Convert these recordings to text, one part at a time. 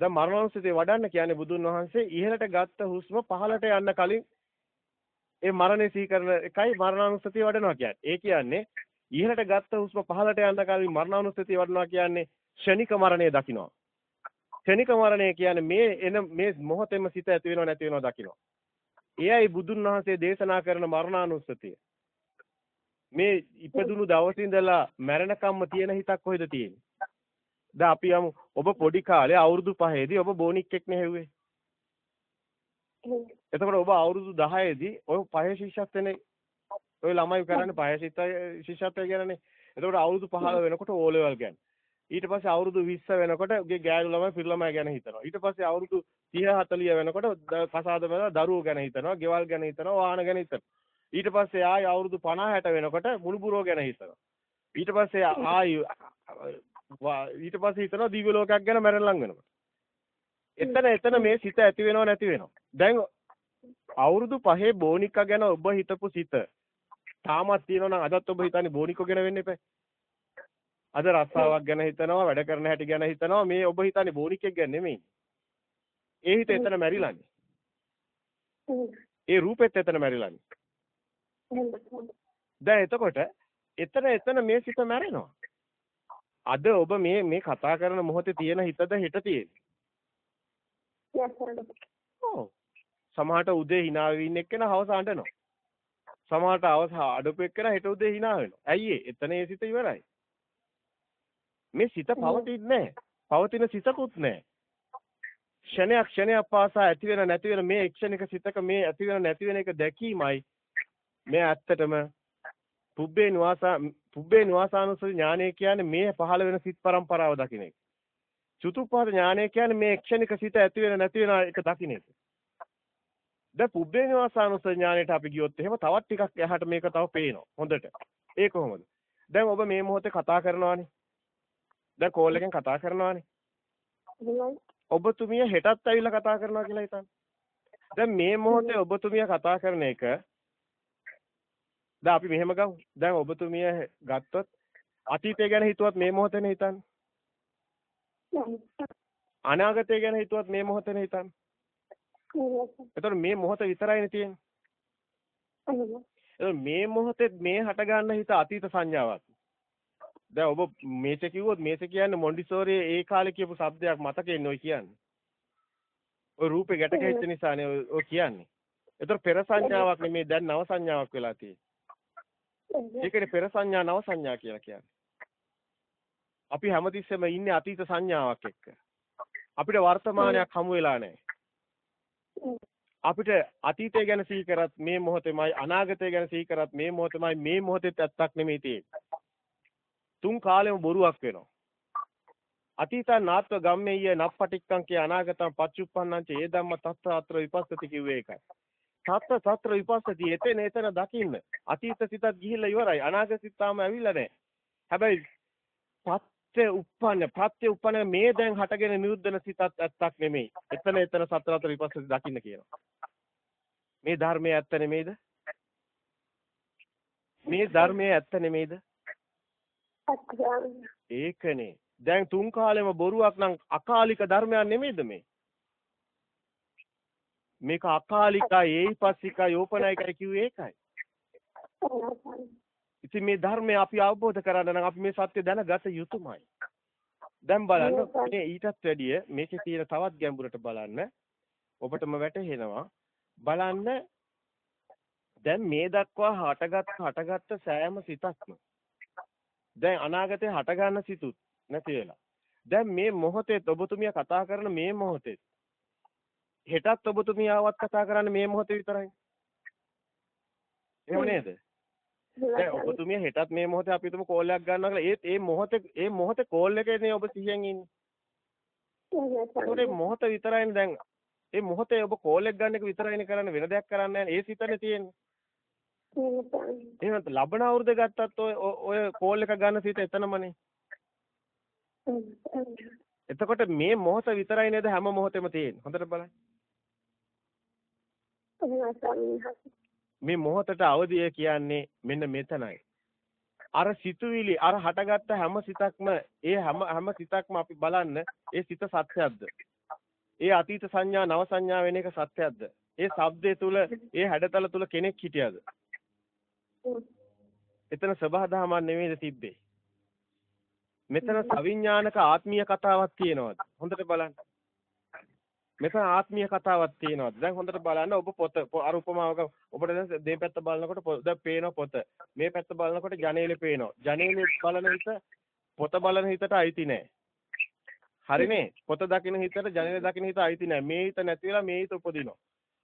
දැන් මරණානුස්සතිය වඩන්න කියන්නේ බුදුන් වහන්සේ ඉහළට ගත්ත හුස්ම පහළට යන්න කලින් ඒ මරණය සීකරන එකයි මරණානුස්සතිය වඩනවා කියන්නේ. ඒ කියන්නේ ඉහළට ගත්ත හුස්ම පහළට යන්න කලින් මරණානුස්සතිය වඩනවා කියන්නේ ෂණික මරණය දකින්නවා. ක්ෂණික මරණය කියන්නේ මේ එන මේ මොහොතේම සිත ඇති වෙනව නැති වෙනව දකින්න. එයයි බුදුන් වහන්සේ දේශනා කරන මරණානුස්සතිය. මේ ඉපදුණු දවසේ ඉඳලා මැරෙනකම්ම තියෙන හිතක් කොහෙද තියෙන්නේ? දැන් අපි යමු ඔබ පොඩි කාලේ අවුරුදු 5ේදී ඔබ බෝනික්ෙක් නෙහෙව්වේ. එතකොට ඔබ අවුරුදු 10ේදී ඔය පහේ ශිෂ්‍යත්වනේ ඔය ළමයි කරන්නේ පහේ ශිෂ්‍යත්වය කියන්නේ. එතකොට අවුරුදු 15 වෙනකොට ඕ ලෙවල් ගන්න. ඊට පස්සේ අවුරුදු 20 වෙනකොට ඔගේ ගෑනු ළමයි පිරි ළමයි ගැන හිතනවා. ඊට පස්සේ අවුරුදු 30 40 වෙනකොට කසාද වල දරුවෝ ගැන හිතනවා, ගෙවල් ගැන හිතනවා, වාහන ගැන හිතනවා. ඊට පස්සේ ආයි අවුරුදු 50 60 වෙනකොට මුළුබුරෝ ගැන හිතනවා. ඊට පස්සේ ආයි ඊට පස්සේ හිතනවා දිව්‍ය ලෝකයක් ගැන මැරෙන්න ලඟ වෙනකොට. එතන එතන මේ සිත ඇති වෙනව නැති වෙනව. දැන් අවුරුදු 5 බෝනික්කා ගැන ඔබ හිතපු සිත තාමත් තියෙනවා නම් අදත් ඔබ හිතන්නේ බෝනික්කෝ ගැන වෙන්න එපා. අද රස්සාවක් ගැන හිතනවා වැඩ කරන හැටි ගැන හිතනවා මේ ඔබ හිතන්නේ බෝනික්කෙක් ගැන නෙමෙයි. ඒ හිත එතන මැරිලානේ. ඒ රූපෙත් එතන මැරිලානේ. දැන් එතකොට එතන එතන මේ සිත මැරෙනවා. අද ඔබ මේ මේ කතා කරන මොහොතේ තියෙන හිතද හෙට තියෙන්නේ. ඔව්. සමහරට උදේ hina ඉන්න එක්කෙනා හවස අඬනවා. සමහරට අවස අඩපු එක්කෙනා හෙට උදේ hina වෙනවා. ඇයි ඒ? එතන ඒ සිත ඉවරයි. මේ සිත පවතින්නේ නැහැ. පවතින සිතකුත් නැහැ. ක්ෂණයක් ක්ෂණයක් පාසා ඇති වෙන නැති වෙන මේ ක්ෂණික සිතක මේ ඇති වෙන නැති වෙන එක දැකීමයි මේ ඇත්තටම පුබ්බේ නිවාසා පුබ්බේ නිවාසානුස්සති ඥානය කියන්නේ මේ පහළ වෙන සිත් પરම්පරාව දකින්න එක. චතුප්පහත ඥානය කියන්නේ මේ ක්ෂණික සිත ඇති වෙන නැති වෙන එක දකින්න එක. දැන් පුබ්බේ නිවාසානුස්සති ඥානයට අපි ගියොත් එහෙම තවත් ටිකක් එහාට මේක තව පේනවා. හොඳට. ඒ කොහොමද? දැන් ඔබ මේ මොහොතේ කතා කරනවානේ. දැන් කෝල් එකෙන් කතා කරනවානේ. ඔබතුමිය හෙටත් ඇවිල්ලා කතා කරනවා කියලා හිතන්න. දැන් මේ මොහොතේ ඔබතුමිය කතා කරන එක දැන් අපි මෙහෙම ගමු. දැන් ඔබතුමිය ගත්තොත් අතීතය ගැන හිතුවත් මේ මොහොතේනේ හිතන්නේ. අනාගතය ගැන හිතුවත් මේ මොහොතේනේ හිතන්නේ. එතකොට මේ මොහොත විතරයිනේ තියෙන්නේ. එතකොට මේ මොහොතේ මේ හට ගන්න හිත අතීත සංඥාවක්. දැන් ඔබ මේස කිව්වොත් මේස කියන්නේ මොන්ඩිසෝරි ඒ කාලේ කියපු શબ્දයක් මතකෙන්නේ ඔය කියන්නේ. ඔය රූපේ ගැට ගැහිච්ච නිසානේ ඔය කියන්නේ. ඒතර පෙර සංඥාවක් නෙමේ දැන් නව සංඥාවක් වෙලා තියෙන්නේ. ඒකනේ පෙර සංඥා නව සංඥා කියලා කියන්නේ. අපි හැමතිස්සෙම ඉන්නේ අතීත සංඥාවක් එක්ක. අපිට වර්තමානයක් හමු වෙලා නැහැ. අපිට අතීතය ගැන සිහි කරත් මේ මොහොතේමයි අනාගතය ගැන සිහි කරත් මේ මොහොතේමයි මේ මොහොතේත් ඇත්තක් නෙමෙයි තියෙන්නේ. තුන් කාලෙම බොරුවක් වෙනවා. අතීතං නාත්ව ගම්මෙය්‍ය නප්පටික්කං කිය අනාගතං පච්චුප්පන්නං ච ඒ ධම්ම තත්ත අත්‍ර විපස්සති කිව්වේ ඒකයි. තත්ත තත්‍ර විපස්සති එතන එතන දකින්න. අතීත සිතත් ගිහිල්ලා ඉවරයි. අනාගත සිත තාම ඇවිල්ලා නැහැ. හැබැයි පත්‍ය උප්පන්න ප්‍රත්‍ය උප්පන්න මේ දැන් හටගෙන නිරුද්ධන සිතත් ඇත්තක් නෙමෙයි. එතන එතන සතර අතර විපස්සති දකින්න කියනවා. මේ ධර්මයේ ඇත්ත නෙමෙයිද? මේ ධර්මයේ ඇත්ත නෙමෙයිද? ඒකනේ. දැන් තුන් කාලෙම බොරුවක් නම් අකාලික ධර්මයක් නෙමෙයිද මේ? මේක අකාලිකයි ඒයිපස්සිකයි යෝපනයිකයි කිව්වේ ඒකයි. ඉතින් මේ ධර්මය අපි අවබෝධ කරගන්න නම් අපි මේ සත්‍ය දැනගත යුතුමයි. දැන් බලන්න මේ ඊටත් වැඩිය මේකේ තියෙන තවත් ගැඹුරට බලන්න ඔබටම වැටහෙනවා බලන්න දැන් මේ දක්වා හටගත් හටගත්ත සෑම සිතක්ම දැන් අනාගතේ හට ගන්න සිතුත් නැති වෙලා දැන් මේ මොහොතේ ඔබතුමිය කතා කරන මේ මොහොතේ හෙටත් ඔබතුමිය ආවත් කතා කරන්නේ මේ මොහොතේ විතරයි. එහෙම නේද? දැන් ඔබතුමිය හෙටත් මේ මොහොතේ අපි තුමු කෝල් එකක් ගන්නවා කියලා ඒත් ඒ මොහොතේ ඒ මොහොතේ කෝල් එකේනේ ඔබ සිහියෙන් ඉන්නේ. මොහොත විතරයිනේ දැන් ඒ මොහොතේ ඔබ කෝල් එක ගන්න එක විතරයිනේ කරන්නේ වෙන දෙයක් කරන්නේ නැහැ. ඒ සිතනේ තියෙන්නේ. එහෙනම් ලබන අවුරුද්ද ගත්තත් ඔය ඔය කෝල් එක ගන්න සිත එතනමනේ. එතකොට මේ මොහොත විතරයි නේද හැම මොහොතෙම තියෙන්නේ. හොඳට බලන්න. මේ මොහොතට අවදිය කියන්නේ මෙන්න මෙතනයි. අර සිතුවිලි අර හටගත්ත හැම සිතක්ම ඒ හැම හැම සිතක්ම අපි බලන්න ඒ සිත සත්‍යයක්ද? ඒ අතීත සංඥා නව සංඥා වෙන එක සත්‍යයක්ද? ඒ ශබ්දය තුල ඒ හැඩතල තුල කෙනෙක් හිටියද? එතන සබහාදහමක් නෙමෙයිද තිබ්බේ. මෙතන සවිඥානික ආත්මීය කතාවක් තියෙනවද? හොඳට බලන්න. මෙතන ආත්මීය කතාවක් තියෙනවද? දැන් හොඳට බලන්න ඔබ පොත අර උපමාවක ඔබට දැන් දෙපැත්ත බලනකොට දැන් පේන පොත. මේ පැත්ත බලනකොට ජනේලේ පේනවා. ජනේලේ බලන හිත පොත බලන හිතට අයිති නෑ. හරිනේ? පොත දකින හිතට ජනේලේ දකින හිත අයිති නෑ. මේ හිත නැති වෙලා මේ හිත උපදිනවා.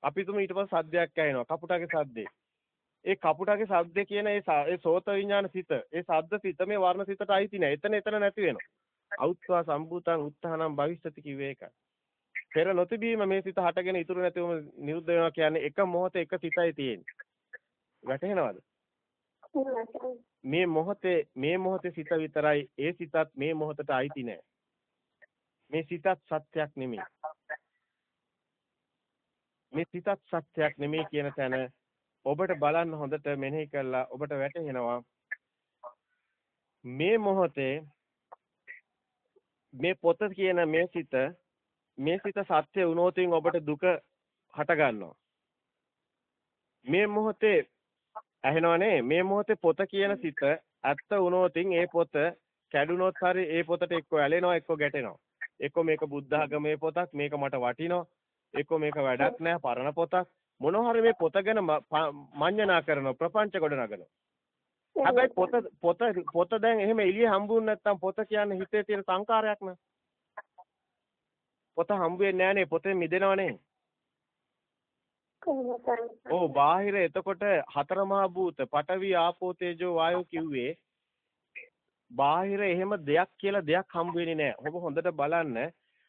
අපි තුමු ඊට පස්සේ සද්දයක් ඇහෙනවා. කපුටගේ සද්දේ. ඒ කපුටගේ සද්ද කියන ඒ ඒ සෝත විඥාන සිත, ඒ සද්ද සිත මේ වර්ණ සිතට අයිති නෑ. එතන එතන නැති වෙනවා. අවුත්වා සම්භූතං උත්තානම් භවිෂ්‍යති කිව්වේ ඒකයි. පෙර නොතිබීම මේ සිත හටගෙන ඉතුරු නැතිවම නිරුද්ධ වෙනවා කියන්නේ එක මොහොතේ එක සිතයි තියෙන්නේ. වැටහෙනවද? මේ මොහොතේ මේ මොහොතේ සිත විතරයි ඒ සිතත් මේ මොහොතට අයිති නෑ. මේ සිතත් සත්‍යයක් නෙමෙයි. මේ සිතත් සත්‍යයක් නෙමෙයි කියන තැන ඔබට බලන්න හොඳට මෙනෙහි කළා ඔබට වැටහෙනවා මේ මොහොතේ මේ පොත කියන මේ සිත මේ සිත සත්‍ය වුණොතින් ඔබට දුක හට ගන්නවා. මේ මොහොතේ ඇහෙනවනේ මේ මොහොතේ පොත කියන සිත ඇත්ත වුණොතින් ඒ පොත කැඩුනොත් හරි ඒ පොතට එක්ක ඇලෙනවා එක්ක ගැටෙනවා. එක්ක මේක බුද්ධ ආගමේ පොතක් මේක මට වටිනවා. එක්ක මේක වැඩක් නෑ පරණ පොතක්. මොනවා හරි මේ පොත ගැන මඤ්ඤණා කරනවා ප්‍රපංච ගොඩනගනවා. හැබැයි පොත පොත පොත දැන් එහෙම එළිය හම්බුනේ නැත්තම් පොත කියන්නේ හිතේ තියෙන සංකාරයක් නේ. පොත හම්බ වෙන්නේ නැහනේ පොතෙන් මිදෙනවනේ. ඔව් බාහිර එතකොට හතර මහා භූත පඨවි ආපෝ තේජෝ වායෝ කිව්වේ බාහිර එහෙම දෙයක් කියලා දෙයක් හම්බ වෙන්නේ නැහැ. ඔබ හොඳට බලන්න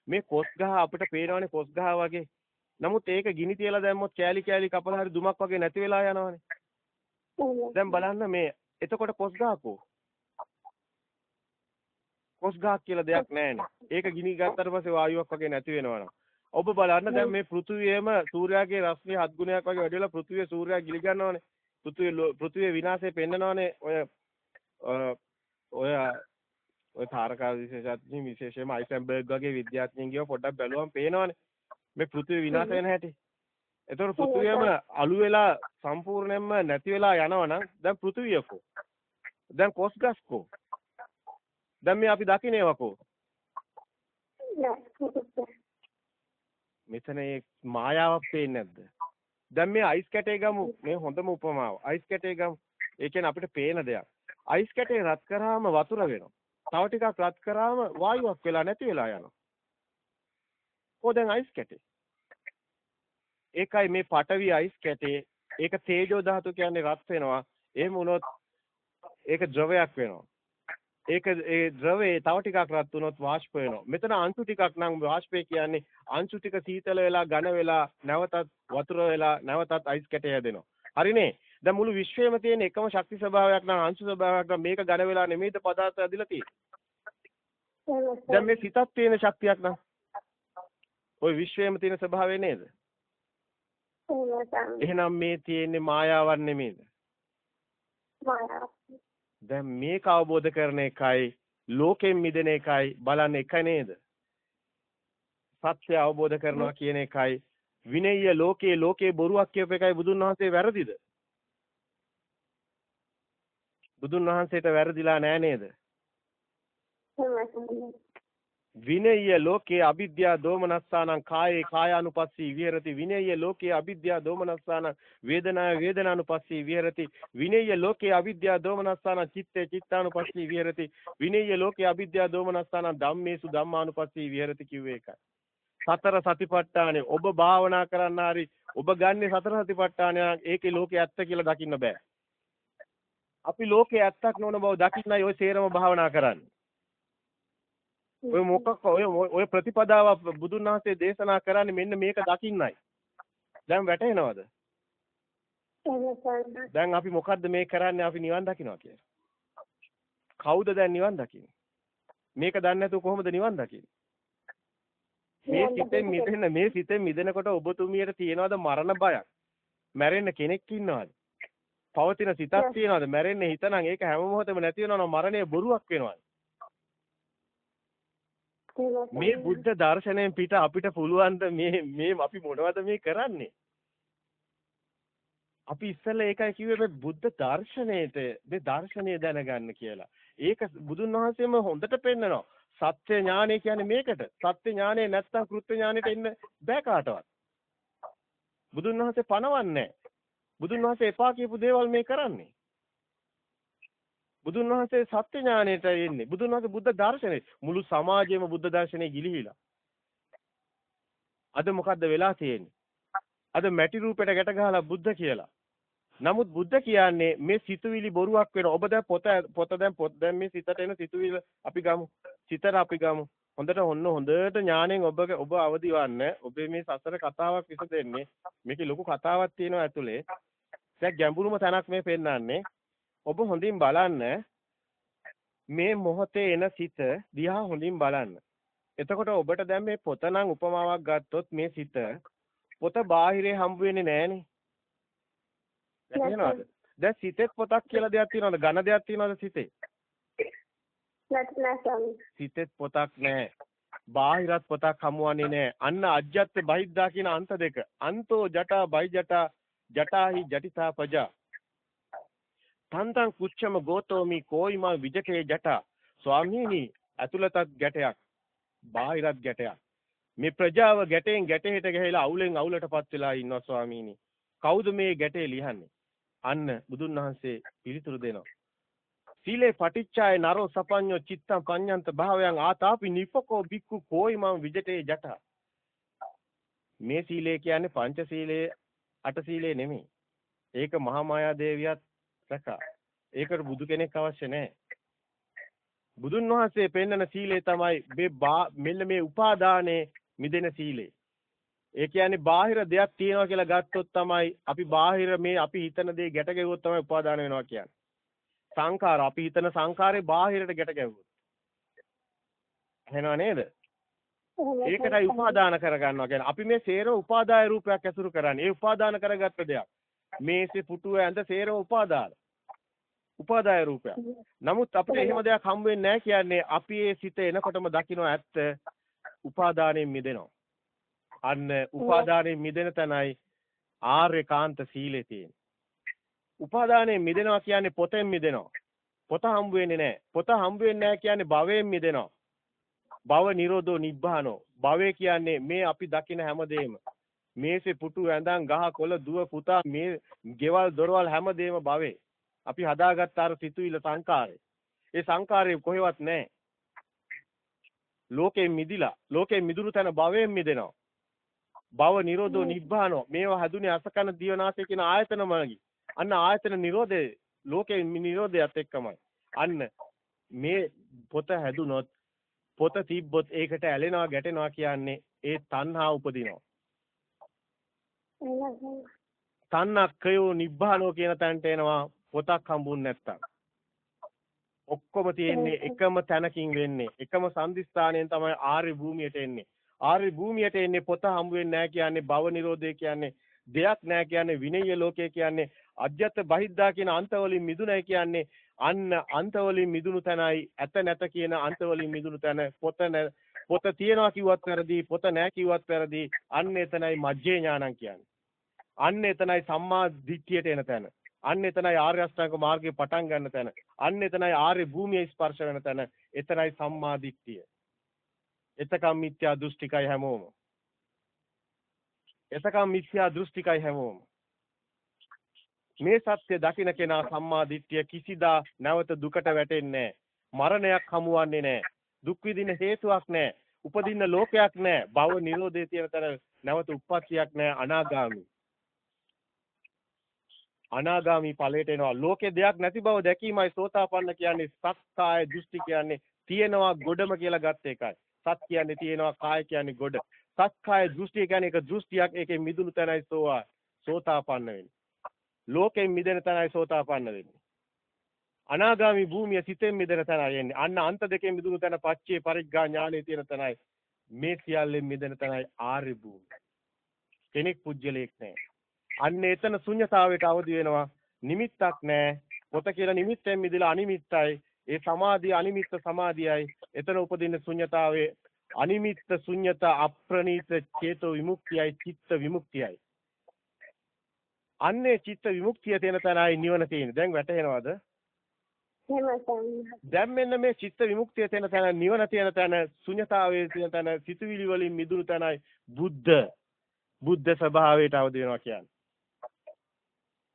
මේ කොස් ගහ අපිට පේනවනේ කොස් ගහ වගේ. නමුත් ඒක ගිනි තියලා දැම්මොත් කෑලි කෑලි කපලා හරි දුමක් වගේ නැති වෙලා යනවනේ. දැන් බලන්න මේ එතකොට කොස් ගහකෝ කොස් ගහක් කියලා දෙයක් නැහැනේ. ඒක ගිනි ගත්තට පස්සේ වායුවක් වගේ නැති වෙනවනම්. ඔබ බලන්න දැන් මේ පෘථුවියම සූර්යාගේ රශ්මිය හත් ගුණයක් වගේ වැඩි වෙලා පෘථුවිය සූර්යයා ගිලි ගන්නවනේ. පෘථුවිය පෘථුවිය විනාශය පෙන්නනවනේ ඔය ඔය ඔය තාරකා විශේෂඥ විශේෂයෙන්ම අයිසන්බර්ග් වගේ විද්‍යාඥයින් කියව පොඩ්ඩක් බැලුවම පේනවනේ. මේ පෘථුවිය විනාශ වෙන හැටි. එතකොට පෘථුවියම අලු වෙලා සම්පූර්ණයෙන්ම නැති වෙලා යනවනම් දැන් පෘථුවියකෝ. දැන් කොස්ගස්කෝ. දැන් මේ අපි දකින්නේ වකෝ. මෙතන ඒ මායාවක් පේන්නේ නැද්ද? දැන් මේ අයිස් කැටේ ගමු. මේ හොඳම උපමාව. අයිස් කැටේ ගමු. ඒ කියන්නේ අපිට පේන දෙයක්. අයිස් කැටේ රත් කරාම වතුර වෙනවා. තව ටිකක් රත් කරාම වායුවක් වෙලා නැති වෙලා යනවා. කො දැන් අයිස් කැටේ. ඒකයි මේ පටවි අයිස් කැටේ. ඒක තේජෝ ධාතු කියන්නේ රත් වෙනවා. එහෙම වුණොත් ඒක ද්‍රවයක් වෙනවා. ඒක ඒ ද්‍රවයේ තව ටිකක් රත් වුණොත් වාෂ්ප වෙනවා. මෙතන අංශු ටිකක් නම් වාෂ්පය කියන්නේ අංශු ටික සීතල වෙලා ඝන වෙලා නැවතත් වතුර වෙලා නැවතත් අයිස් කැටය හැදෙනවා. හරිනේ? දැන් මුළු විශ්වයේම තියෙන එකම ශක්ති ස්වභාවයක් නම් අංශු ස්වභාවයක් නම් මේක ඝන වෙලා නෙමෙයිද පදාර්ථ ඇදලා තියෙන්නේ. දැන් මේ සිතක් තියෙන ශක්තියක් නම් ওই විශ්වයේම තියෙන ස්වභාවය නේද? එහෙනම් මේ තියෙන්නේ මායාවක් නෙමෙයිද? මායාවක්. දැන් මේක අවබෝධ කරන එකයි ලෝකෙන් මිදෙන එකයි බලන්න එක නේද? සත්‍ය අවබෝධ කරනවා කියන එකයි විනය්‍ය ලෝකේ ලෝකේ බොරුවක් කියප එකයි බුදුන් වහන්සේ වැරදිද? බුදුන් වහන්සේට වැරදිලා නෑ නේද? විනය්‍ය ලෝකේ අවිද්‍යා දෝමනස්සානං කායේ කායානුපස්සී විහෙරති. විනය්‍ය ලෝකේ අවිද්‍යා දෝමනස්සානං වේදනාය වේදනානුපස්සී විහෙරති. විනය්‍ය ලෝකේ අවිද්‍යා දෝමනස්සානං චිත්තේ චිත්තානුපස්සී විහෙරති. විනය්‍ය ලෝකේ අවිද්‍යා දෝමනස්සානං ධම්මේසු ධම්මානුපස්සී විහෙරති කිව්වේ ඒකයි. සතර සතිපට්ඨානේ ඔබ භාවනා කරන්න හරි ඔබ ගන්නේ සතර සතිපට්ඨානය ඒකේ ලෝකේ ඇත්ත කියලා දකින්න බෑ. අපි ලෝකේ ඇත්තක් නොවන බව දකින්නයි ඔය සේරම භාවනා කරන්නේ. ඔය මොකක් ඔය ඔය ප්‍රතිපදාව බුදුන් වහන්සේ දේශනා කරන්නේ මෙන්න මේක දකින්නයි. දැන් වැටහෙනවද? දැන් අපි මොකද්ද මේ කරන්නේ අපි නිවන් දකින්නවා කියලා. කවුද දැන් නිවන් දකින්නේ? මේක දන්නේ නැතුව කොහොමද නිවන් දකින්නේ? මේ සිතෙන් මිදෙන්න මේ සිතෙන් මිදෙනකොට ඔබතුමියට තියනවාද මරණ බයක්? මැරෙන්න කෙනෙක් ඉන්නවද? පවතින සිතක් තියනවාද? මැරෙන්න හිතනම් ඒක හැම මොහොතෙම නැති වෙනවා නම් මරණය බොරුවක් වෙනවා. එහෙමයි මේ බුද්ධ දර්ශනයෙන් පිට අපිට පුළුවන් මේ මේ අපි මොනවද මේ කරන්නේ? අපි ඉස්සෙල්ලා ඒකයි කිව්වේ මේ බුද්ධ දර්ශනයේට මේ දර්ශනය දැනගන්න කියලා. ඒක බුදුන් වහන්සේම හොඳට පෙන්නනවා. සත්‍ය ඥානය කියන්නේ මේකට. සත්‍ය ඥානය නැත්තම් කෘත්‍ය ඥානෙට එන්න බෑ කාටවත්. බුදුන් වහන්සේ පනවන්නේ බුදුන් වහන්සේ එපා කියපු දේවල් මේ කරන්නේ. බුදුන් වහන්සේ සත්‍ය ඥානයට එන්නේ. බුදුන් වහන්සේ බුද්ධ දර්ශනේ මුළු සමාජයේම බුද්ධ දර්ශනේ ගිලිහිලා. අද මොකද්ද වෙලා තියෙන්නේ? අද මැටි රූපෙට ගැට ගහලා බුද්ධ කියලා. නමුත් බුද්ධ කියන්නේ මේ සිතුවිලි බොරුවක් වෙන. ඔබ දැන් පොත පොත දැන් පොත් දැන් මේ සිතට එන සිතුවිලි අපි ගමු. සිතට අපි ගමු. හොඳට හොන්න හොඳට ඥාණයෙන් ඔබ ඔබ අවදි වන්න. ඔබේ මේ සසර කතාවක් විසදෙන්නේ. මේකේ ලොකු කතාවක් තියෙනවා ඇතුලේ. දැන් ගැඹුරුම තැනක් මේ පෙන්වන්නේ. ඔබ හොඳින් බලන්න මේ මොහොතේ එන සිත දිහා හොඳින් බලන්න. එතකොට ඔබට දැන් මේ පොත නම් උපමාවක් ගත්තොත් මේ සිත පොත බාහිරේ හම්බ වෙන්නේ නැහනේ. දැන් දැන් සිතෙත් පොතක් කියලා දෙයක් තියෙනවද? ඝන දෙයක් තියෙනවද සිතේ? සිතෙත් පොතක් නැහැ. බාහිරත් පොතක් හමුවන්නේ නැහැ. අන්න අජ්ජත් බහිද්දා කියන අන්ත දෙක. අන්තෝ ජටා බයි ජටා ජටාහි ජටිතා පජා. තන්තං කුච්චම ගෝතෝමි කෝයිමා විජකේ ජටා. ස්වාමීනි ඇතුළතත් ගැටයක්. බාහිරත් ගැටයක්. මේ ප්‍රජාව ගැටෙන් ගැටෙහෙට ගහලා අවුලෙන් අවුලටපත් වෙලා ඉන්නවා ස්වාමීනි. කවුද මේ ගැටේ ලියන්නේ? අන්න බුදුන් වහන්සේ පිළිතුරු දෙනවා. සීලේ පටිච්චාය නරෝ සපඤ්ඤෝ චිත්තං පඤ්ඤන්ත භාවයන් ආතාපි නිපකෝ බික්කු කෝයිමං විජිතේ ජට මේ සීලය කියන්නේ පංච සීලයේ අට සීලේ නෙමෙයි. ඒක මහා මායා දේවියත් රැකා. ඒකට බුදු කෙනෙක් අවශ්‍ය නැහැ. බුදුන් වහන්සේ පෙන්වන සීලය තමයි මේ මෙන්න මේ උපාදානයේ මිදෙන සීලය. ඒ කියන්නේ බාහිර දෙයක් තියෙනවා කියලා ගත්තොත් තමයි අපි බාහිර මේ අපි හිතන දේ ගැට ගැහුවොත් තමයි උපාදාන වෙනවා කියන්නේ. සංඛාර අපි හිතන සංඛාරේ බාහිරට ගැට ගැහුවොත්. එහෙනව නේද? ඒකටයි උපාදාන කරගන්නවා කියන්නේ අපි මේ සේරම උපාදාය රූපයක් ඇසුරු කරන්නේ. ඒ උපාදාන කරගත්ත දෙයක්. මේසේ පුටුව ඇඳ සේරම උපාදාන. උපාදාය රූපයක්. නමුත් අපිට එහෙම දෙයක් හම්බ වෙන්නේ නැහැ කියන්නේ අපි ඒ සිත එනකොටම දකින්න ඇත්ත උපාදානයෙන් මිදෙනවා. අන්න උපාදානයෙන් මිදෙන තැනයි ආර්යකාන්ත සීලේ තියෙන්නේ. උපාදානයෙන් මිදෙනවා කියන්නේ පොතෙන් මිදෙනවා. පොත හම්බ වෙන්නේ නැහැ. පොත හම්බ වෙන්නේ නැහැ කියන්නේ භවයෙන් මිදෙනවා. භව නිරෝධෝ නිබ්බානෝ. භවය කියන්නේ මේ අපි දකින හැමදේම. මේසේ පුටු ඇඳන් ගහ කොළ දුව පුතා මේ ගෙවල් දොරවල් හැමදේම භවේ. අපි හදාගත්ත අර සිතුවිල්ල සංකාරය. ඒ සංකාරය කොහෙවත් නැහැ. ලෝකයෙන් මිදිලා ලෝකයෙන් මිදුණු තැන භවයෙන් මිදෙනවා. භව නිරෝධෝ නිබ්බානෝ මේවා හැදුනේ අසකන දිවනාසය කියන ආයතනමයි. අන්න ආයතන නිරෝධය ලෝකේ නිරෝධයත් එක්කමයි. අන්න මේ පොත හැදුනොත් පොත තිබ්බොත් ඒකට ඇලෙනවා ගැටෙනවා කියන්නේ ඒ තණ්හා උපදිනවා. තණ්හක්කයෝ නිබ්බානෝ කියන තැනට එනවා පොතක් හම්බුනේ නැත්තම්. ඔක්කොම තියෙන්නේ එකම තැනකින් වෙන්නේ. එකම සම්දිස්ථානයෙන් තමයි ආර්ය භූමියට එන්නේ. ආර්ය භූමියට එන්නේ පොත හම්බ වෙන්නේ නැහැ කියන්නේ භව නිරෝධය කියන්නේ දෙයක් නැහැ කියන්නේ විනය ලෝකය කියන්නේ අජ්‍යත් බහිද්දා කියන අන්තවලින් මිදුණයි කියන්නේ අන්න අන්තවලින් මිදුණු තැනයි ඇත නැත කියන අන්තවලින් මිදුණු තැන පොත පොත තියනවා කිව්වත් වැරදි පොත නැහැ කිව්වත් වැරදි. අන්න එතනයි මජ්ජේ ඥානං කියන්නේ. අන්න එතනයි සම්මා දිට්ඨියට එන තැන. අන්න එතනයි ආර්ය අෂ්ටාංග මාර්ගේ පටන් ගන්න තැන. අන්න එතනයි ආර්ය භූමිය ස්පර්ශ වෙන තැන. එතනයි සම්මා දිට්ඨිය. එතකම් මිත්‍යා දෘෂ්ටිකයි හැමෝම. එතකම් මිත්‍යා දෘෂ්ටිකයි හැමෝම. මේ සත්‍ය දකින්න කෙනා සම්මා දිට්ඨිය කිසිදා නැවත දුකට වැටෙන්නේ මරණයක් හමුවන්නේ නැහැ. දුක් විඳින හේතුවක් නැහැ. උපදින්න ලෝකයක් නැහැ. භව නිරෝධයේ තියෙන තැන නැවත උප්පත්තියක් නැහැ අනාගාමි. අනාගාමි ඵලයට එනවා. ලෝකේ දෙයක් නැති බව දැකීමයි සෝතාපන්න කියන්නේ සක්කාය දෘෂ්ටි කියන්නේ තියෙනවා ගොඩම කියලා ගත් එකයි. සත් කියන්නේ තියෙනවා කාය කියන්නේ ගොඩ. සත්කාය දෘෂ්ටිය කියන්නේ එක දෘෂ්ටියක් ඒකේ මිදුණු තැනයි සෝවා සෝතාපන්න වෙන්නේ. ලෝකයෙන් මිදෙන තැනයි සෝතාපන්න වෙන්නේ. අනාගාමි භූමිය සිතෙන් මිදෙන තැනයි එන්නේ. අන්න අන්ත දෙකෙන් මිදුණු තැන පච්චේ පරිග්ගා ඥානෙ තියෙන තැනයි මේ සියල්ලෙන් මිදෙන තැනයි ආර්ය භූමිය. කෙනෙක් පුජ්‍යලයක් නැහැ. අන්න එතන ශුන්්‍යතාවයට අවදි වෙනවා. නිමිත්තක් නැහැ. පොත කියලා නිමිත්තෙන් මිදලා අනිමිත්තයි. ඒ සමාධිය අනිමිත්ත සමාධියයි. එතන උපදින්න ශුන්්‍යතාවයේ අනිමිත්ත ශුන්්‍යත අප්‍රණීත චේතෝ විමුක්තියයි චිත්ත විමුක්තියයි. අන්නේ චිත්ත විමුක්තිය තියෙන තැනයි නිවන තියෙන්නේ. දැන් වැටහෙනවද? දැන් මෙන්න මේ චිත්ත විමුක්තිය තියෙන තැන නිවන තියෙන තැන ශුන්‍යතාවයේ තියෙන තැන සිතුවිලි වලින් මිදුණු තැනයි බුද්ධ බුද්ධ ස්වභාවයට අවදි වෙනවා කියන්නේ.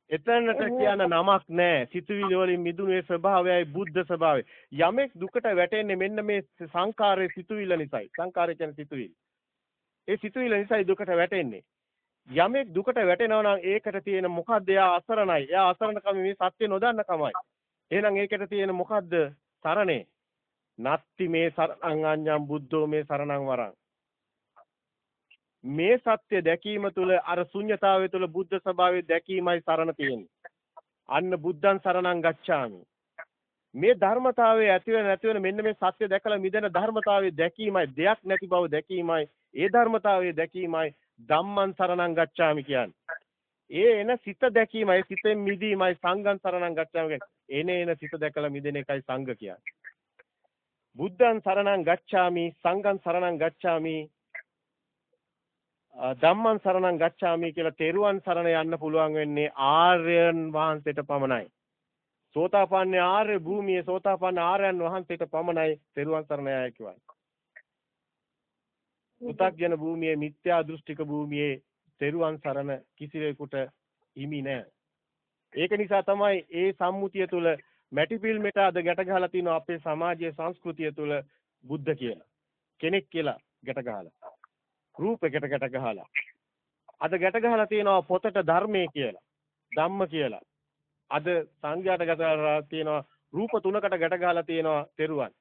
එතනට කියන නමක් නැහැ. සිතුවිලි වලින් මිදුණු ඒ ස්වභාවයයි බුද්ධ ස්වභාවය. යමෙක් දුකට වැටෙන්නේ මෙන්න මේ සංකාරයේ සිතුවිල්ල නිසායි. සංකාරය කියන්නේ සිතුවිලි. ඒ සිතුවිල්ල නිසායි දුකට වැටෙන්නේ. යමෙක් දුකට වැටෙනවා නම් ඒකට තියෙන මොකද්ද? එයා අසරණයි. එයා අසරණකම මේ සත්‍ය නොදන්න කමයි. එහෙනම් ඒකට තියෙන මොකද්ද? සරණේ. නත්ති මේ සරණං අඤ්ඤං බුද්ධෝ මේ සරණං වරං. මේ සත්‍ය දැකීම තුළ අර ශුන්්‍යතාවය තුළ බුද්ධ ස්වභාවය දැකීමයි සරණ තියෙන්නේ. අන්න බුද්ධං සරණං ගච්ඡාමි. මේ ධර්මතාවයේ ඇති වෙන නැති වෙන මෙන්න මේ සත්‍ය දැකලා මිදෙන ධර්මතාවයේ දැකීමයි දෙයක් නැති බව දැකීමයි ඒ ධර්මතාවයේ දැකීමයි ධම්මං සරණං ගච්ඡාමි කියන්නේ. ඒ එන සිත දැකීමයි සිතෙන් මිදීමයි සංඝං සරණං ගච්ඡාමි කියන්නේ. එනේ එන සිත දැකලා මිදෙන එකයි සංඝ කියන්නේ. බුද්ධං සරණං ගච්ඡාමි සංඝං සරණං ගච්ඡාමි ධම්මං සරණං ගච්ඡාමි කියලා තෙරුවන් සරණ යන්න පුළුවන් වෙන්නේ ආර්යයන් වහන්සේට පමණයි. සෝතාපන්න ආර්ය භූමියේ සෝතාපන්න ආර්යයන් වහන්සේට පමණයි තෙරුවන් සරණ යයි කියන්නේ. පු탁ජන භූමියේ මිත්‍යා දෘෂ්ටික භූමියේ තෙරුවන් සරණ කිසිවෙකුට හිමි නැහැ. ඒක නිසා තමයි ඒ සම්මුතිය තුළ මැටි පිල්මෙට අද ගැට ගහලා තිනවා අපේ සමාජයේ සංස්කෘතිය තුළ බුද්ධ කියලා. කෙනෙක් කියලා ගැට ගහලා. රූපයකට ගැට ගහලා. අද ගැට ගහලා තියෙනවා පොතට ධර්මයේ කියලා. ධම්ම කියලා. අද සංඝයාට ගැට ගහලා තියෙනවා රූප තුනකට ගැට ගහලා තියෙනවා තෙරුවන්.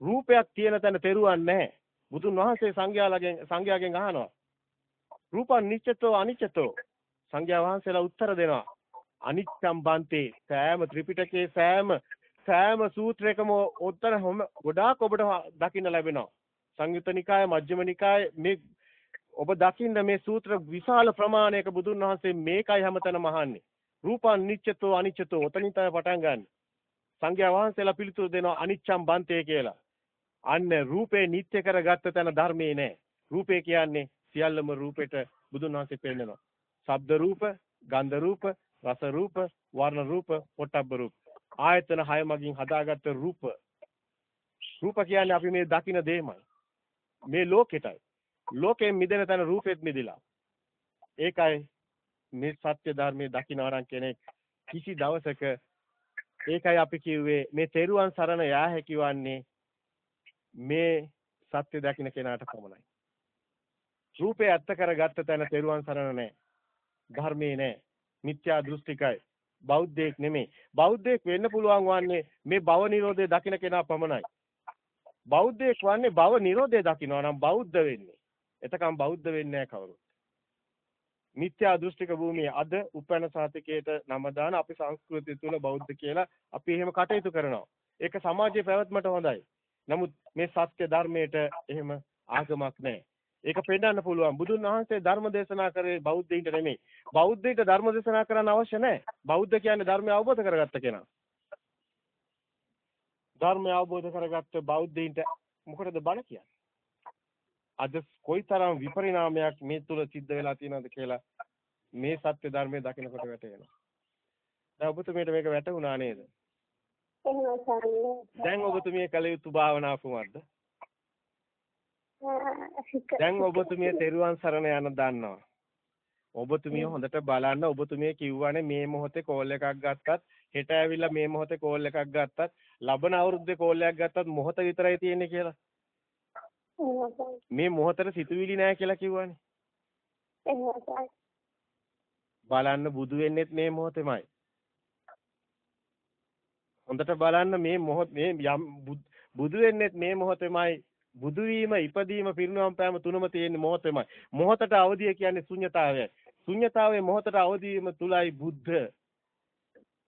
රූපයක් තියෙන තැන තෙරුවන් නැහැ. බුදුන් වහන්සේ සංඝයාලගෙන් සංඝයාගෙන් අහනවා. රූපං නිච්චතෝ අනිච්චතෝ සංඝයා වහන්සේලා උත්තර දෙනවා. අනිච්ඡම් බන්තේ සෑම ත්‍රිපිටකයේ සෑම සෑම සූත්‍රයකම උත්තර ගොඩාක් ඔබට දකින්න ලැබෙනවා. සංයුත නිකාය මජ්ක්‍ධිම නිකාය මේ ඔබ දකින්න මේ සූත්‍ර විශාල ප්‍රමාණයක බුදුන් වහන්සේ මේකයි හැමතැනම අහන්නේ. රූපං නිච්චතෝ අනිච්චතෝ ඔතනින් තමයි පටන් ගන්න. සංඝයා වහන්සේලා පිළිතුරු දෙනවා අනිච්ඡම් බන්තේ කියලා. අන්න රූපේ නිත්‍ය කරගත්ත තැන ධර්මයේ නෑ. රූපේ කියන්නේ සියල්ලම රූපෙට බුදුන් වහන්සේ පෙන්නනවා. ශබ්ද රූප, ගන්ධ රූප, රස රූප, වර්ණ රූප, පොට්ටබ්බ රූප. ආයතන හය මගින් හදාගත්ත රූප. රූප කියන්නේ අපි මේ දකින දෙයමයි. මේ ලෝකෙටයි. ලෝකයෙන් මිදෙන තැන රූපෙත් මිදිලා. ඒකයි මේ සත්‍ය ධර්මයේ දකින්න කෙනෙක් කිසි දවසක ඒකයි අපි කිව්වේ මේ තෙරුවන් සරණ යා හැකි වන්නේ මේ සත්‍ය දකින්න කෙනාට පමණයි. රූපේ ඇත්ත කරගත්ත තැන තෙරුවන් සරණ නැහැ. ධර්මයේ නැහැ. මිත්‍යා දෘෂ්ටිකයි. බෞද්ධයෙක් නෙමෙයි. බෞද්ධයෙක් වෙන්න පුළුවන් වන්නේ මේ භව නිරෝධය දකින්න කෙනා පමණයි. බෞද්ධයෙක් වන්නේ භව නිරෝධය දකින්නවා නම් බෞද්ධ වෙන්නේ. එතකම් බෞද්ධ වෙන්නේ නැහැ කවුරුත්. මිත්‍යා දෘෂ්ටික භූමියේ අද උපැන සාතිකයට නම දාන අපි සංස්කෘතිය තුල බෞද්ධ කියලා අපි එහෙම කටයුතු කරනවා. ඒක සමාජයේ පැවැත්මට හොඳයි. නමුත් මේ සත්‍ය ධර්මයට එහෙම ආගමක් නැහැ. ඒක පෙන්නන්න පුළුවන්. බුදුන් වහන්සේ ධර්ම දේශනා කරේ බෞද්ධයින්ට නෙමෙයි. බෞද්ධයින්ට ධර්ම දේශනා කරන්න අවශ්‍ය නැහැ. බෞද්ධ කියන්නේ ධර්මය අවබෝධ කරගත්ත කෙනා. ධර්මය අවබෝධ කරගත්ත බෞද්ධයින්ට මොකටද බණ කියන්නේ? අද කොයිතරම් විපරිණාමයක් මේ තුල සිද්ධ වෙලා තියෙනවද කියලා මේ සත්‍ය ධර්මයේ දකිනකොට වැටහෙනවා. දැන් ඔබතුමීට මේක වැටහුණා නේද? දැන් ඔබතුමිය කළ යුතු භාවනාව කුමක්ද? දැන් ඔබතුමිය තෙරුවන් සරණ යන දන්නවා. ඔබතුමිය හොඳට බලන්න ඔබතුමිය කිව්වනේ මේ මොහොතේ කෝල් එකක් ගත්තත් හෙට ඇවිල්ලා මේ මොහොතේ කෝල් එකක් ගත්තත් ලබන අවුරුද්දේ කෝල් එකක් ගත්තත් මොහොත විතරයි තියෙන්නේ කියලා. මේ මොහොතේ සිතුවිලි නැහැ කියලා කිව්වනේ. බලන්න බුදු වෙන්නෙත් මේ මොහොතේමයි. හොඳට බලන්න මේ මොහොත මේ යම් බුදු වෙන්නෙත් මේ මොහොතේමයි බුදු වීම ඉපදීම පිරිනවම් පෑම තුනම තියෙන මොහොතේමයි. මොහොතට අවදිය කියන්නේ ශුන්්‍යතාවයයි. ශුන්්‍යතාවයේ මොහොතට අවදි වීම තුලයි බුද්ධ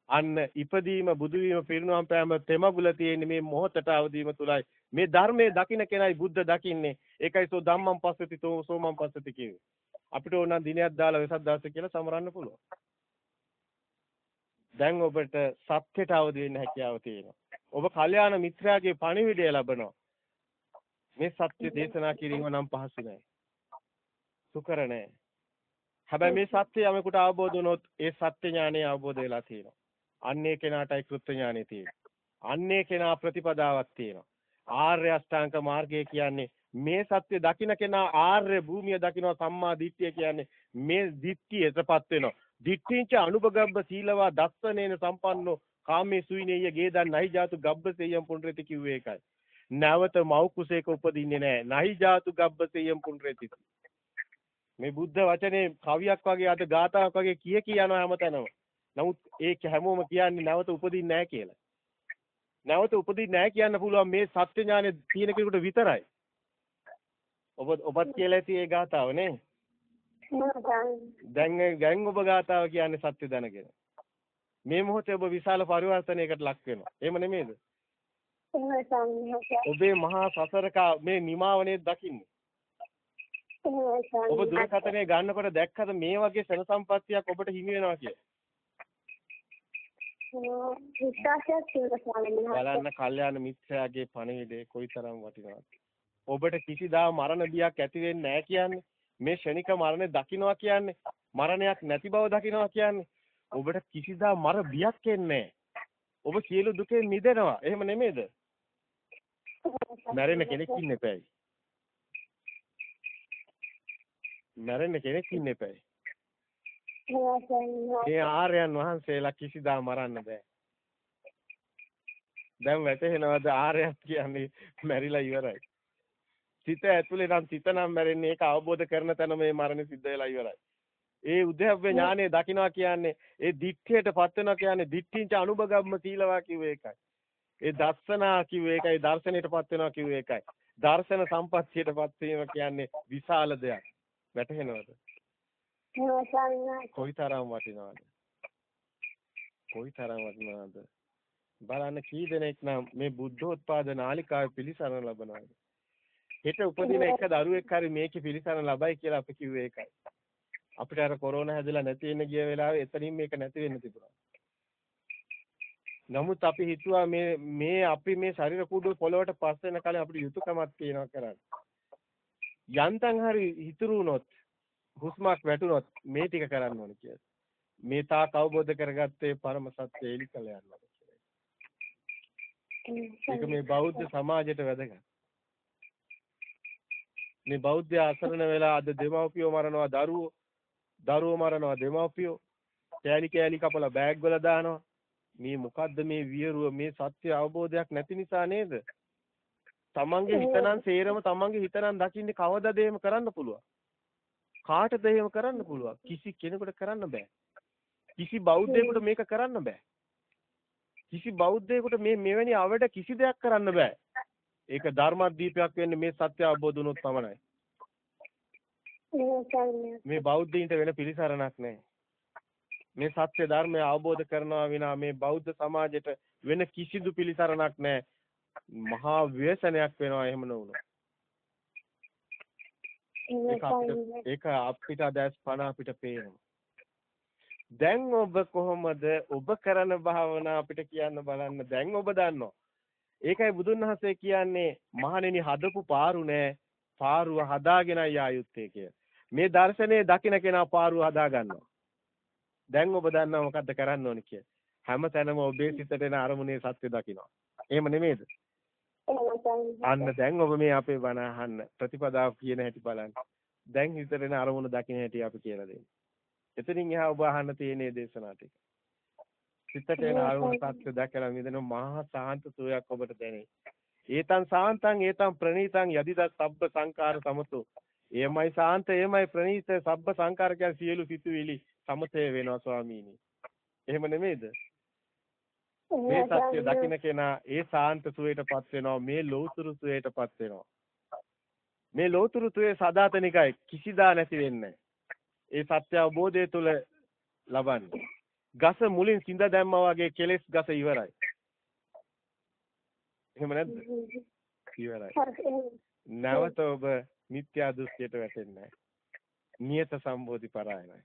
අන්න ඉපදීම බුදු වීම පිරිනවම් පෑම තෙමගුල තියෙන්නේ මේ මොහොතට අවදි වීම තුලයි. මේ ධර්මයේ දකින්න කෙනයි බුද්ධ දකින්නේ. ඒකයි සෝ ධම්මං පස්සති තෝ සෝමං පස්සති කිව්වේ. අපිට ඕන දිනයක් දාලා වෙසක් දවසේ කියලා සමරන්න පුළුවන්. දැන් ඔබට සත්‍යයට අවදි වෙන්න හැකියාව තියෙනවා. ඔබ කල්යාණ මිත්‍රාගේ පණිවිඩය ලබනවා. මේ සත්‍ය දේශනා කිරීම නම් පහසු නෑ. සුකර නෑ. හැබැයි මේ සත්‍ය යමෙකුට අවබෝධ වුණොත් ඒ සත්‍ය ඥානය අවබෝධ වෙලා තියෙනවා. අන්නේ කෙනාටයි කෘත්‍ය ඥානෙ තියෙන්නේ. අන්නේ කෙනා ප්‍රතිපදාවක් තියෙනවා. ආර්ය අෂ්ටාංග මාර්ගය කියන්නේ මේ සත්‍ය දකින්න කෙනා ආර්ය භූමිය දකින්න සම්මා දිට්ඨිය කියන්නේ මේ දිට්ඨියටපත් වෙනවා. දිට්ඨිංච අනුභගබ්බ සීලවා දස්සනේන සම්පන්නෝ කාමේ සුයිනේය ගේදන් නහි ජාතු ගබ්බසෙයම් පුණ්ඩරති කිව්වේ ඒකයි. නැවත මව් කුසේක උපදින්නේ නැහැ. නහි ජාතු ගබ්බසෙයම් පුණ්ඩරති. මේ බුද්ධ වචනේ කවියක් වගේ අද ගාතාවක් වගේ කිය කිය යනවා හැමතැනම. නමුත් ඒක හැමෝම කියන්නේ නැවත උපදින්නේ නැහැ කියලා. නැවත උපදින්නේ නැහැ කියන්න පුළුවන් මේ සත්‍ය ඥානෙ තියෙන කෙනෙකුට විතරයි. ඔබ ඔබත් කියලා ඇති ඒ ගාතාව නේ. දැන් දැන් ඔබ ගාතාව කියන්නේ සත්‍ය දැනගෙන. මේ මොහොතේ ඔබ විශාල පරිවර්තනයකට ලක් වෙනවා. එහෙම නෙමෙයිද? ඔබේ මහා සසරක මේ නිමාවනේ දකින්නේ. ඔබ දුරකථනය ගන්නකොට දැක්කද මේ වගේ සෙන සම්පත්තියක් ඔබට හිමි වෙනවා කියලා? බලන්න කල්යාණ මිත්‍රයාගේ පණිවිඩය කොයිතරම් වටිනවද? ඔබට කිසිදා මරණ බියක් ඇති වෙන්නේ නැහැ කියන්නේ. මේ ෂණික මරණය දකින්නවා කියන්නේ මරණයක් නැති බව දකින්නවා කියන්නේ ඔබට කිසිදා මර බියක් එන්නේ ඔබ සියලු දුකෙන් මිදෙනවා. එහෙම නෙමෙයිද? මැරෙන්න කෙනෙක් ඉන්න එපැයි. මැරෙන්න කෙනෙක් ඉන්න එපැයි. මේ ආර්යයන් වහන්සේලා කිසිදා මරන්න බෑ. දැන් වැටහෙනවද ආර්යයන් කියන්නේ මැරිලා ඉවරයි. සිත ඇතුලේ නම් සිත නම් මැරෙන්නේ ඒක අවබෝධ කරන තැන මේ මරණ සිද්ධ වෙලා ඉවරයි. ඒ උද්‍යව්‍ය ඥානය දකින්නවා කියන්නේ ඒ දික්ඨියටපත් වෙනවා කියන්නේ දික්ඨිංච අනුභගම්ම සීලවා කිව්වේ ඒකයි. ඒ දර්ශනා කිව්වේ ඒකයි දර්ශනයටපත් වෙනවා කිව්වේ ඒකයි. දර්ශන සම්පත්තියටපත් වීම කියන්නේ විශාල දෙයක්. වැටහෙනවද? කොයිතරම් වටිනවද? කොයිතරම් වටිනවද? බලන්න කී දෙනෙක් නම් මේ බුද්ධෝත්පාද නාලිකාවේ පිළිසරණ ලබනවාද? හෙට උපදින එක දරුවෙක් හරි මේකේ පිළිසරණ ලබයි කියලා අපි කිව්වේ ඒකයි. අපිට අර කොරෝනා හැදලා නැති වෙන්න ගිය වෙලාවේ එතනින් මේක නැති වෙන්න තිබුණා. නමුත් අපි හිතුවා මේ මේ අපි මේ ශරීර කුඩු පොළවට පස් වෙන කාලේ අපිට යුතුයකමක් තියෙනවා කරන්න. යන්තම් හරි හිතුරු වුණොත් හුස්මක් වැටුනොත් මේ ටික කරන්න ඕනේ කියලා. මේ තාක් අවබෝධ කරගත්තේ පරම සත්‍ය එලි කළ යනවා ඒක මේ බෞද්ධ සමාජයට වැදගත්. මේ බෞද්ධ අසරණ වෙලා අද දෙමව්පියෝ මරනවා දරුවෝ දරුවෝ මරනවා දෙමව්පියෝ කෑලි කෑලි කපලා බෑග් වල දානවා මේ මොකද්ද මේ වියරුව මේ සත්‍ය අවබෝධයක් නැති නිසා නේද? තමන්ගේ හිතනම් සේරම තමන්ගේ හිතනම් දකින්නේ කවදද එහෙම කරන්න පුළුවන්? කාටද එහෙම කරන්න පුළුවන්? කිසි කෙනෙකුට කරන්න බෑ. කිසි බෞද්ධයෙකුට මේක කරන්න බෑ. කිසි බෞද්ධයෙකුට මේ මෙවැනි අවඩ කිසි දෙයක් කරන්න බෑ. ඒක ධර්මදීපයක් වෙන්නේ මේ සත්‍ය අවබෝධ වුණොත් පමණයි. මේ බෞද්ධයින්ට වෙන පිළිසරණක් නැහැ. මේ සත්‍ය ධර්මය අවබෝධ කරනවා විනා මේ බෞද්ධ සමාජයට වෙන කිසිදු පිළිසරණක් නැහැ. මහා ව්‍යසනයක් වෙනවා එහෙම නොවුනොත්. ඒක අපිට ඒක අපිට දැස් පණ අපිට පේනවා. දැන් ඔබ කොහොමද ඔබ කරන භාවනා අපිට කියන්න බලන්න දැන් ඔබ දන්නවා ඒකයි බුදුන් වහන්සේ කියන්නේ මහණෙනි හදපු පාරු නෑ පාරුව හදාගෙන යායුත්තේ කිය. මේ දර්ශනේ දකින්න කෙනා පාරුව හදා ගන්නවා. දැන් ඔබ දන්නවා මොකද්ද කරන්න ඕනේ කිය. හැම තැනම ඔබේ සිතට එන අරමුණේ සත්‍ය දකින්නවා. එහෙම නෙමෙයිද? අන්න දැන් ඔබ මේ අපේ බණ අහන්න ප්‍රතිපදාව කියන හැටි බලන්න. දැන් හිතට එන අරමුණ දකින්න හැටි අපි කියලා දෙන්නේ. එතනින් එහා ඔබ අහන්න තියෙන දේශනා ටික. සිතට එන අරුණ සත්‍ය දැකලා මිදෙන මහා සාන්ත සෝයක් ඔබට දැනේ. ඒතං සාන්තං ඒතං ප්‍රණීතං යදිද සබ්බ සංකාර සමතෝ. එයමයි සාන්ත එයමයි ප්‍රණීත සබ්බ සංකාර කියන සියලු සිතුවිලි සමතේ වෙනවා ස්වාමීනි. එහෙම නෙමෙයිද? මේ සත්‍ය දකින්න කෙනා ඒ සාන්ත සුවයටපත් වෙනවා මේ ලෝතුරු සුවයටපත් වෙනවා. මේ ලෝතුරු සුවේ සදාතනිකයි කිසිදා නැති වෙන්නේ. ඒ සත්‍ය අවබෝධය තුළ ලබන්නේ. ගස මුලින් සිඳ දැම්මා වගේ කෙලෙස් ගස ඉවරයි. එහෙම නැද්ද? ඉවරයි. නැවත ඔබ මිත්‍යා දෘෂ්ටියට වැටෙන්නේ නියත සම්බෝධි පරායනයි.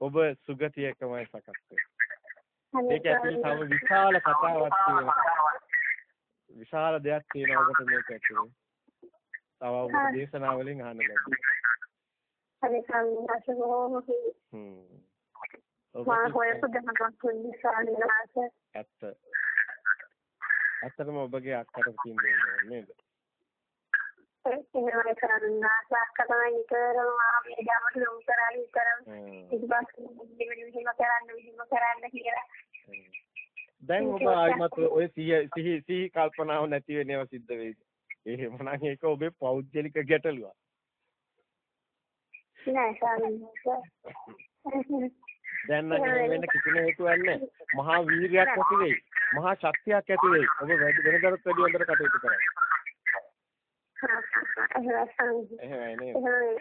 ඔබ සුගතියකමයි සකස් වෙන්නේ. ඒක ඇතුලේ තව විශාල කතාවක් තියෙනවා. විශාල දෙයක් තියෙනවා ඔබට මේක ඇතුලේ. තව ඔබට දේශනා වලින් අහන්න ලැබෙනවා. හරි සම්මාස බොහොම. හ්ම්. මා ඔබ හොයපු සාන්නාස. ඇත්ත. ඇත්තටම ඔබගේ අක්කට කියන්නේ නේද? එහෙමයි සාන්නාස අක්කටම නිතරම මා මේ ගමට ලොමු කරලා. ඊට පස්සේ මෙහෙම කරන්න මෙහෙම කරන්න කියලා. දැන් ඔබ ආයිමත් ඔය සිහි සිහි කල්පනාව නැති වෙන ඒවා සිද්ධ වෙයිද? එහෙමනම් ඒක ඔබේ පෞද්ගලික ගැටලුවක්. නෑ සාන්නාස. දැන් නම් වෙන්න කිසිම හේතුවක් නැහැ. මහා වීරියක් ඇති වෙයි. මහා ශක්තියක් ඇති වෙයි. ඔබ වෙනදටත් වැඩි හොඳට කටයුතු කරා. එහෙමයි සාන්නාස. එහෙමයි නේද? එහෙමයි.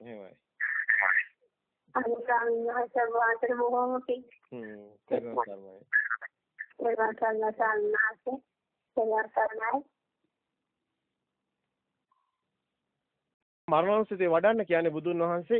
එහෙමයි. අනිත් සාන්නාස වාතර බොහොම පිං. හ්ම්. තේරුම් ගන්නයි. ඒවා කරන සාන්නාස. ඒවා කරනයි. මරණෝත්සවයේ වඩන්න කියන්නේ බුදුන් වහන්සේ